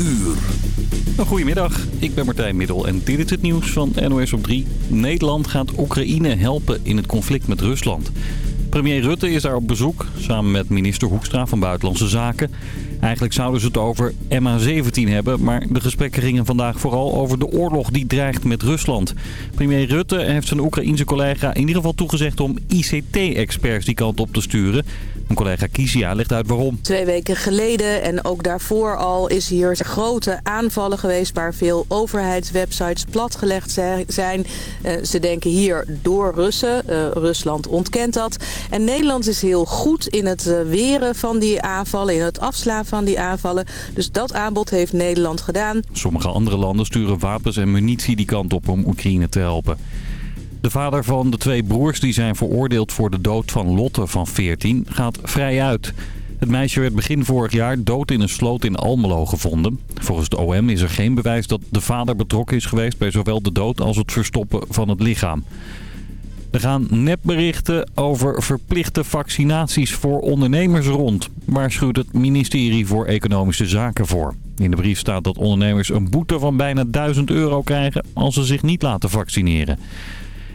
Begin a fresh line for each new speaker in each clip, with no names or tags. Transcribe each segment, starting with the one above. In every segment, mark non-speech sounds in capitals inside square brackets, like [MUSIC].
uur.
Goedemiddag, ik ben Martijn Middel en dit is het nieuws van NOS op 3. Nederland gaat Oekraïne helpen in het conflict met Rusland. Premier Rutte is daar op bezoek, samen met minister Hoekstra van Buitenlandse Zaken. Eigenlijk zouden ze het over MH17 hebben, maar de gesprekken gingen vandaag vooral over de oorlog die dreigt met Rusland. Premier Rutte heeft zijn Oekraïense collega in ieder geval toegezegd om ICT-experts die kant op te sturen. Mijn collega Kisia legt uit waarom.
Twee weken geleden en ook daarvoor al is hier grote aanvallen geweest... waar veel overheidswebsites platgelegd zijn. Uh, ze denken hier door Russen. Uh, Rusland ontkent dat. En Nederland is heel goed in het uh, weren van die aanvallen, in het afslaan van die aanvallen. Dus dat aanbod heeft Nederland gedaan.
Sommige andere landen sturen wapens en munitie die kant op om Oekraïne te helpen. De vader van de twee broers die zijn veroordeeld voor de dood van Lotte van 14 gaat vrij uit. Het meisje werd begin vorig jaar dood in een sloot in Almelo gevonden. Volgens de OM is er geen bewijs dat de vader betrokken is geweest bij zowel de dood als het verstoppen van het lichaam. Er gaan nepberichten over verplichte vaccinaties voor ondernemers rond, waarschuwt het ministerie voor Economische Zaken voor. In de brief staat dat ondernemers een boete van bijna 1000 euro krijgen als ze zich niet laten vaccineren.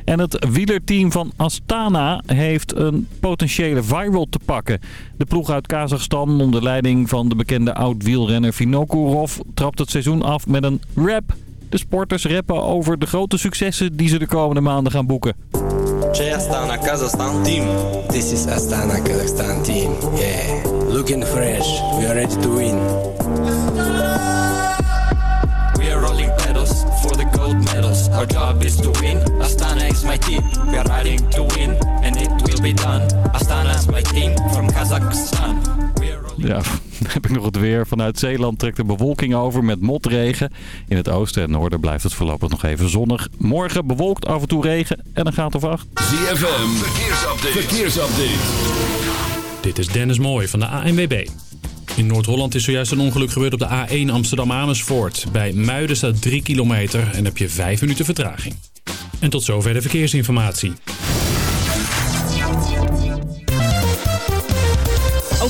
En het wielerteam van Astana heeft een potentiële viral te pakken. De ploeg uit Kazachstan onder leiding van de bekende oud-wielrenner Vinokourov trapt het seizoen af met een rap. De sporters rappen over de grote successen die ze de komende maanden gaan boeken.
Astana Kazakhstan team.
This is Astana Kazakhstan team. Yeah, looking fresh. We are ready to win.
We are rolling pedals for the gold medals. Our job is to win. Astana is my team. We are riding to win. And it will be done. Astana is my team from Kazakhstan.
Ja, [LAUGHS] dan heb ik nog het weer. Vanuit Zeeland trekt de bewolking over met motregen. In het oosten en noorden blijft het voorlopig nog even zonnig. Morgen bewolkt af en toe regen en een gaat of acht.
ZFM, verkeersupdate. verkeersupdate.
Dit is Dennis Mooij van de ANWB. In Noord-Holland is zojuist een ongeluk gebeurd op de A1 Amsterdam-Amersfoort. Bij Muiden staat 3 kilometer en heb je 5 minuten vertraging. En tot zover de verkeersinformatie.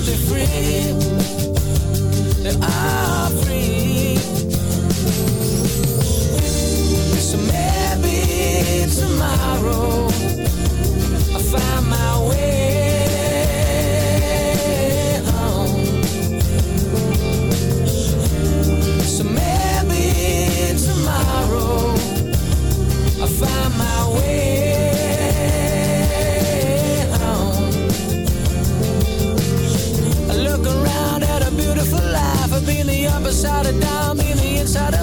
But free. They are been the upside of down, been the inside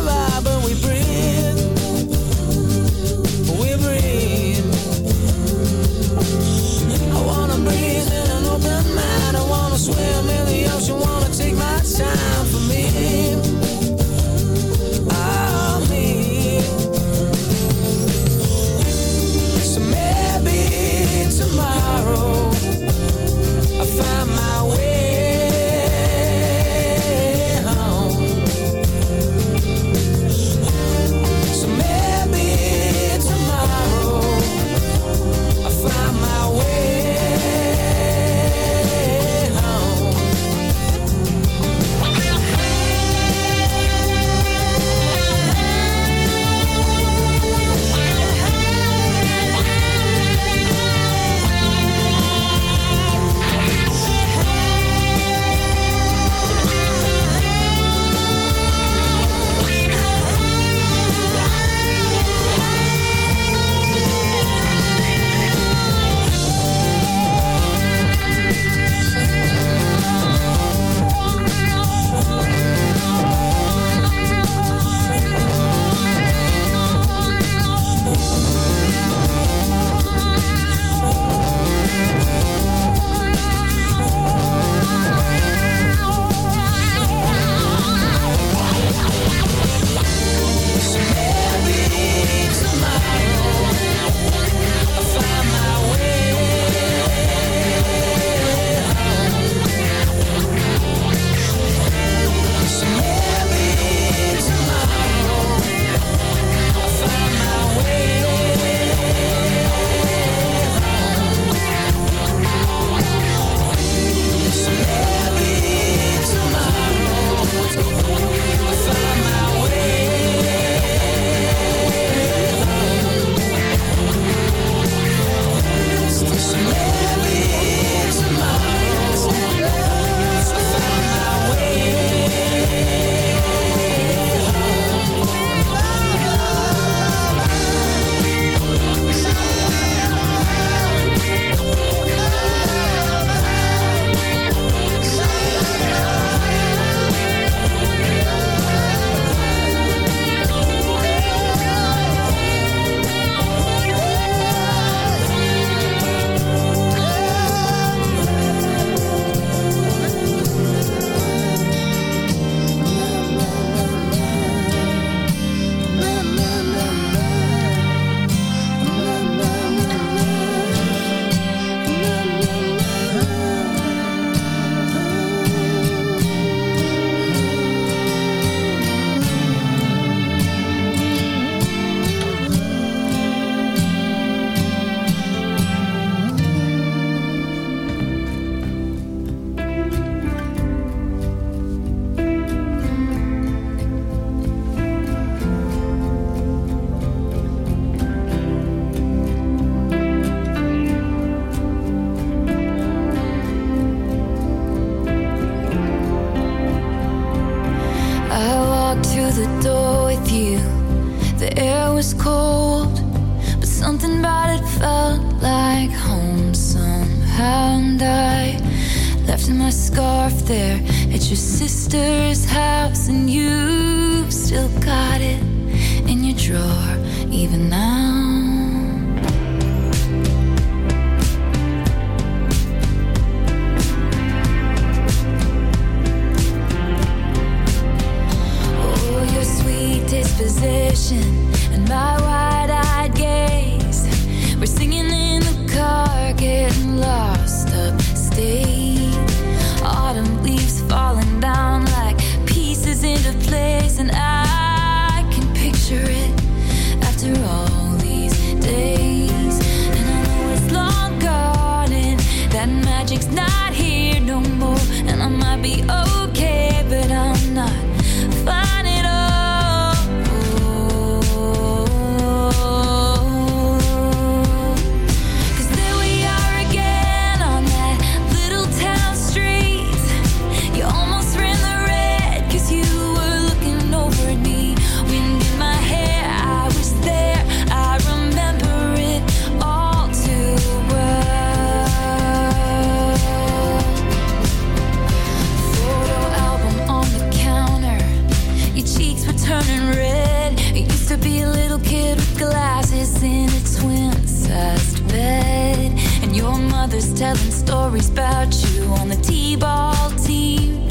sized bed. And your mother's telling stories about you on the T ball team.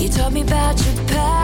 You taught me about your past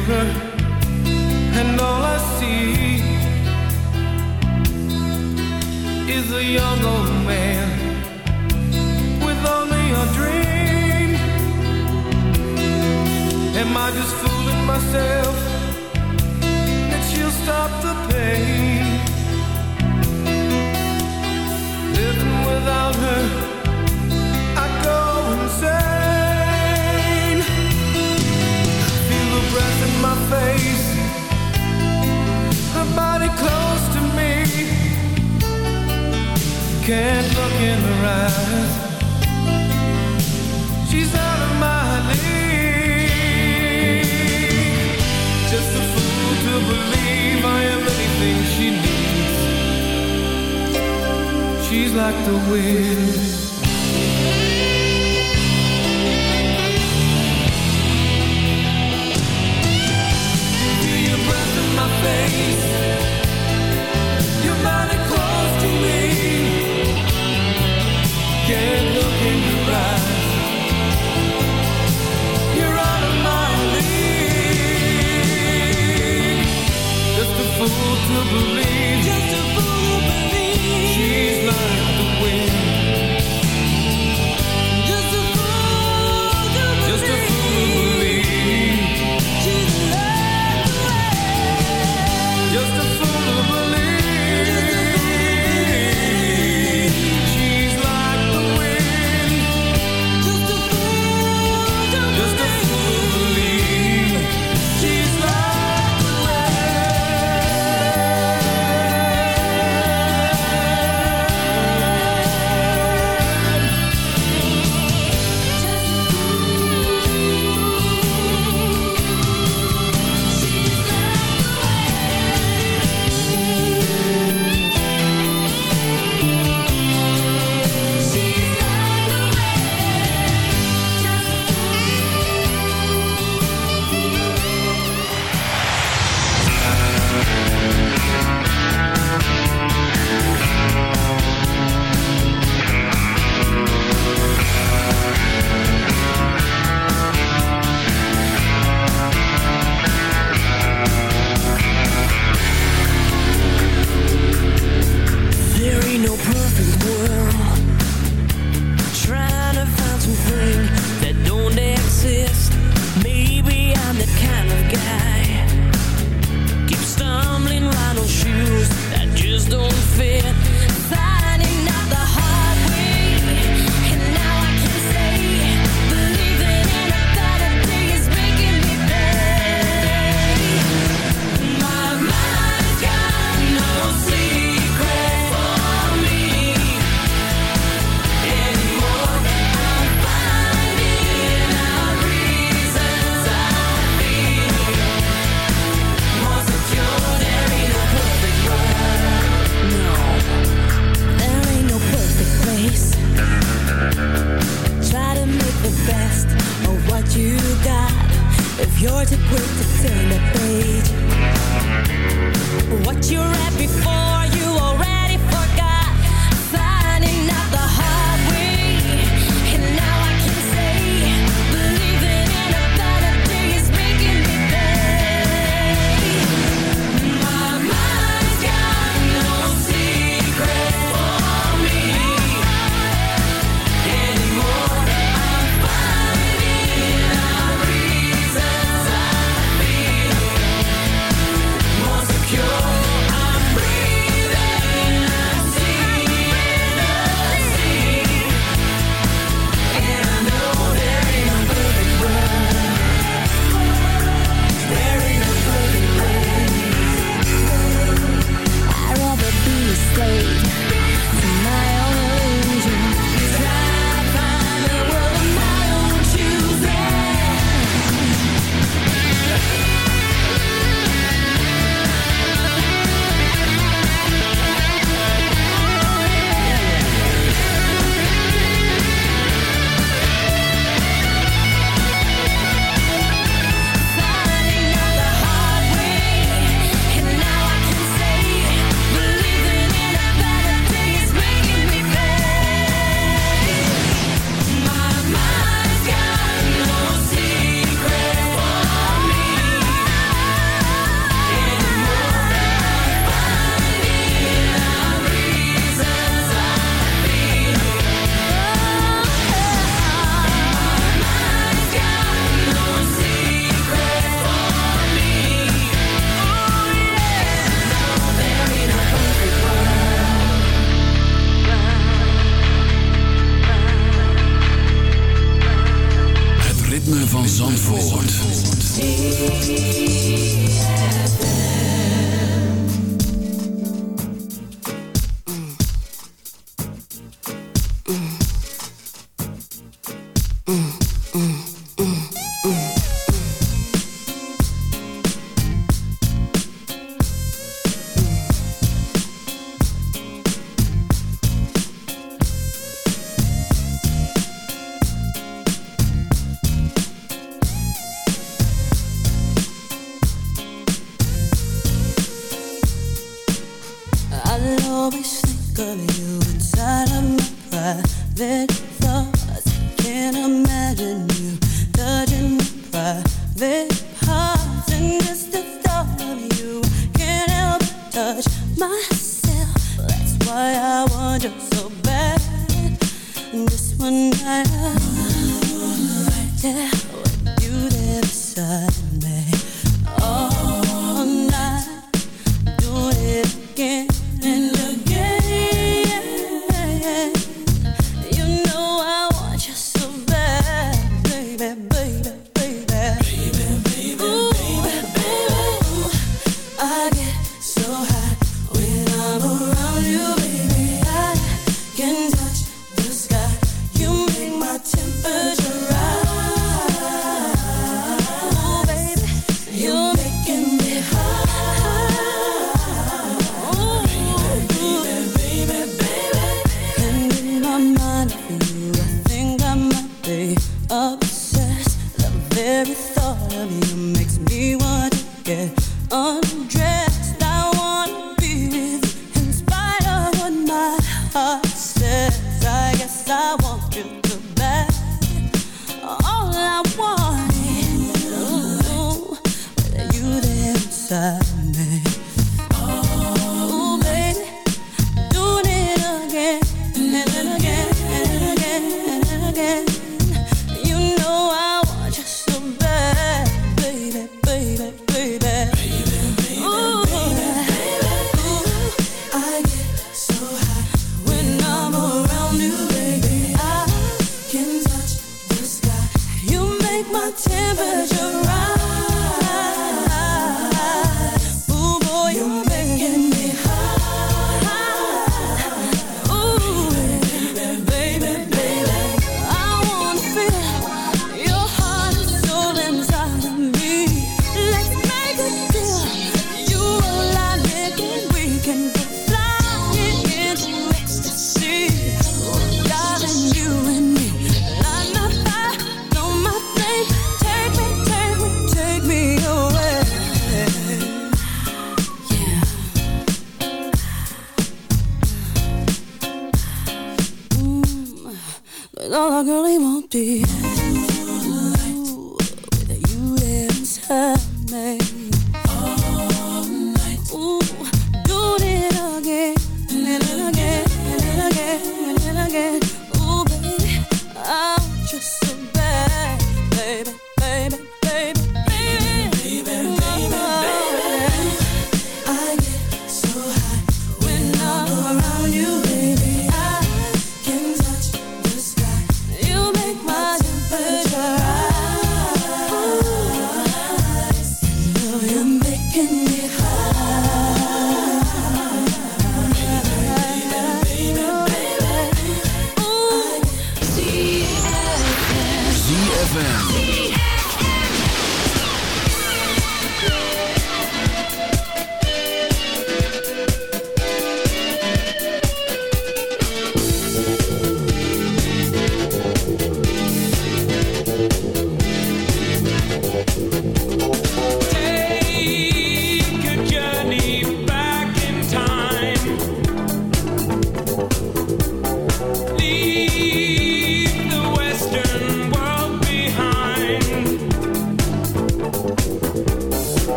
mirror and all I see is a young old man with only a dream. Am I just fooling myself?
Always think of you inside of my private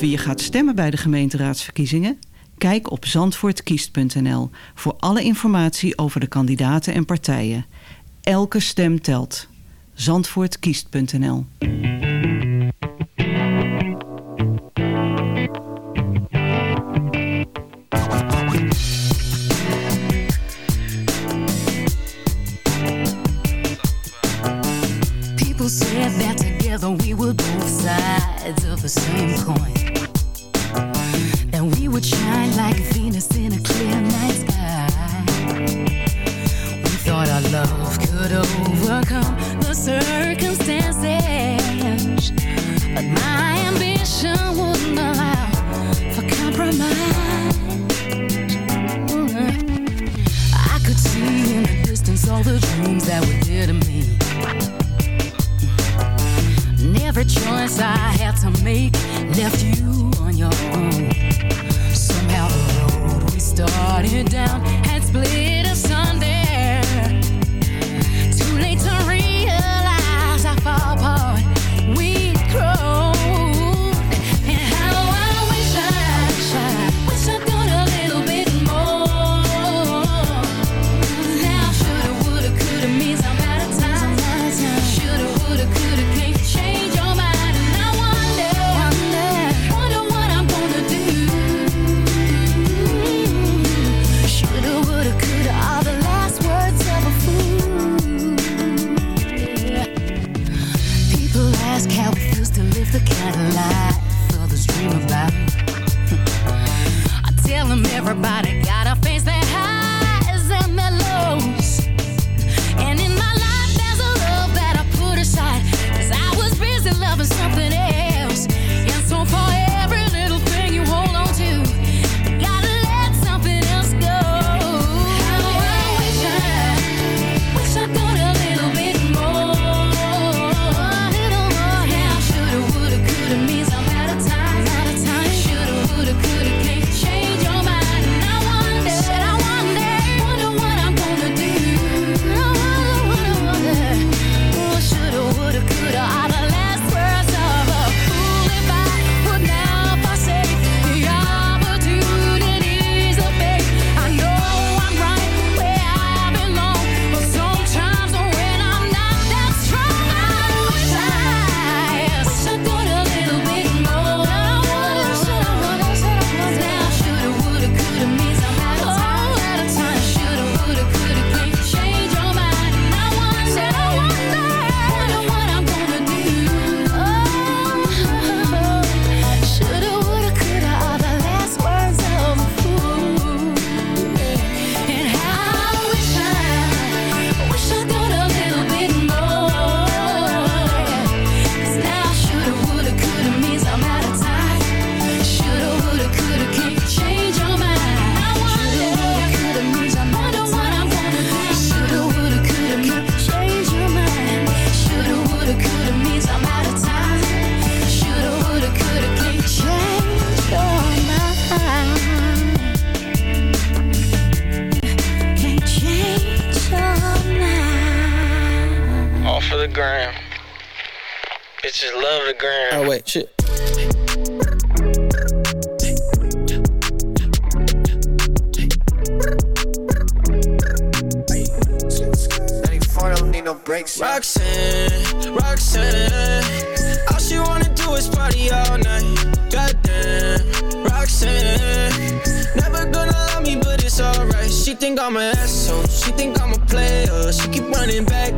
wie je gaat stemmen bij de gemeenteraadsverkiezingen? Kijk op zandvoortkiest.nl voor alle informatie over de kandidaten en partijen. Elke stem telt. Zandvoortkiest.nl
think I'm an asshole. She think I'm a player. She keep running back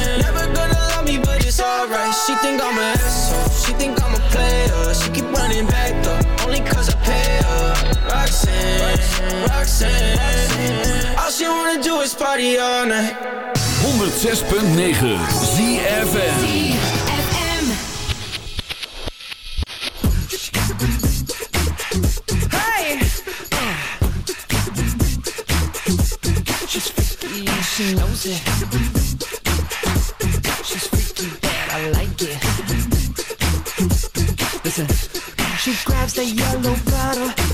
Roxanne. All she wanna do is party all night.
106.9
ZFN. she knows it. She's freaky but I like it. Listen, she grabs the yellow bottle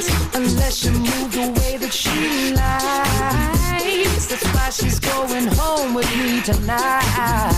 dance unless you move the way that she likes. That's why she's going home with me tonight.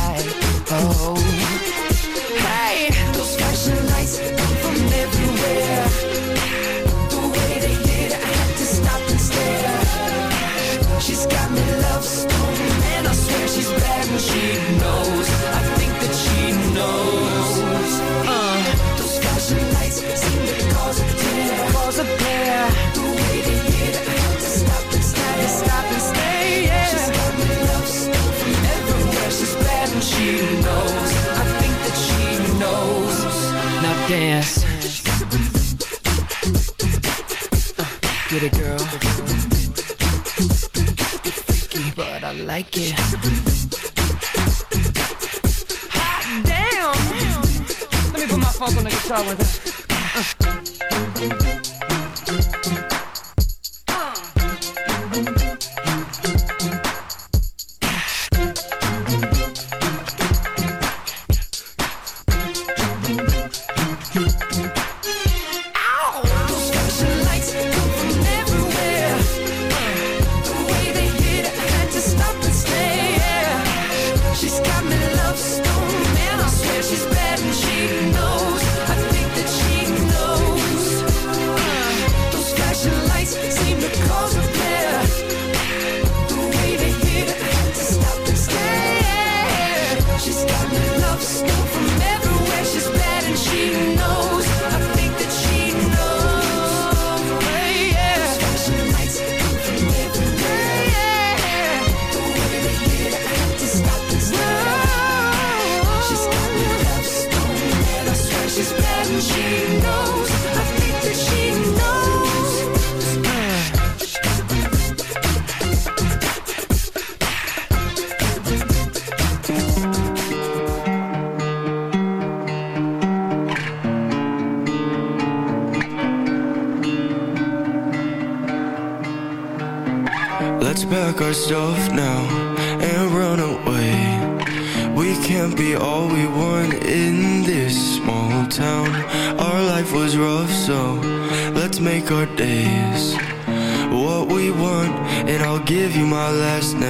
power. last night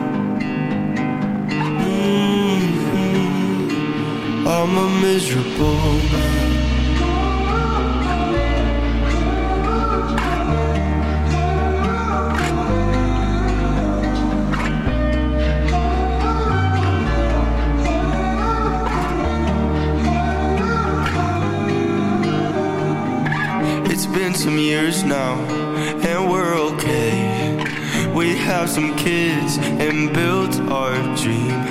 I'm a miserable man. It's been some years now, and we're okay. We have some kids and built our dream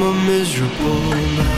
I'm a miserable man.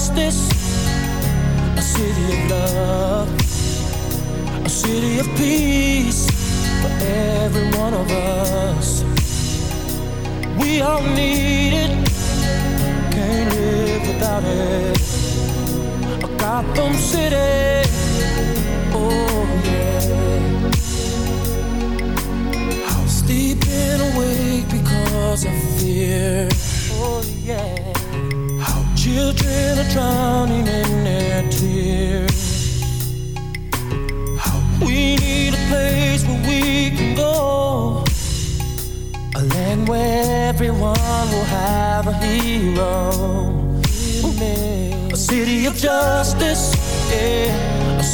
justice,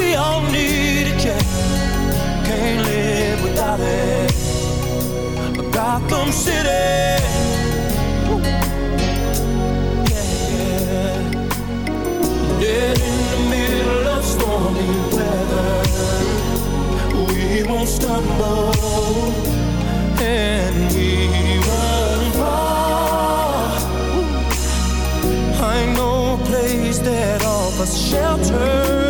We all need a. Can't live without it. Gotham City. Yeah. In the middle of stormy weather. We won't stumble and we won't fall. I know a place that offers shelter.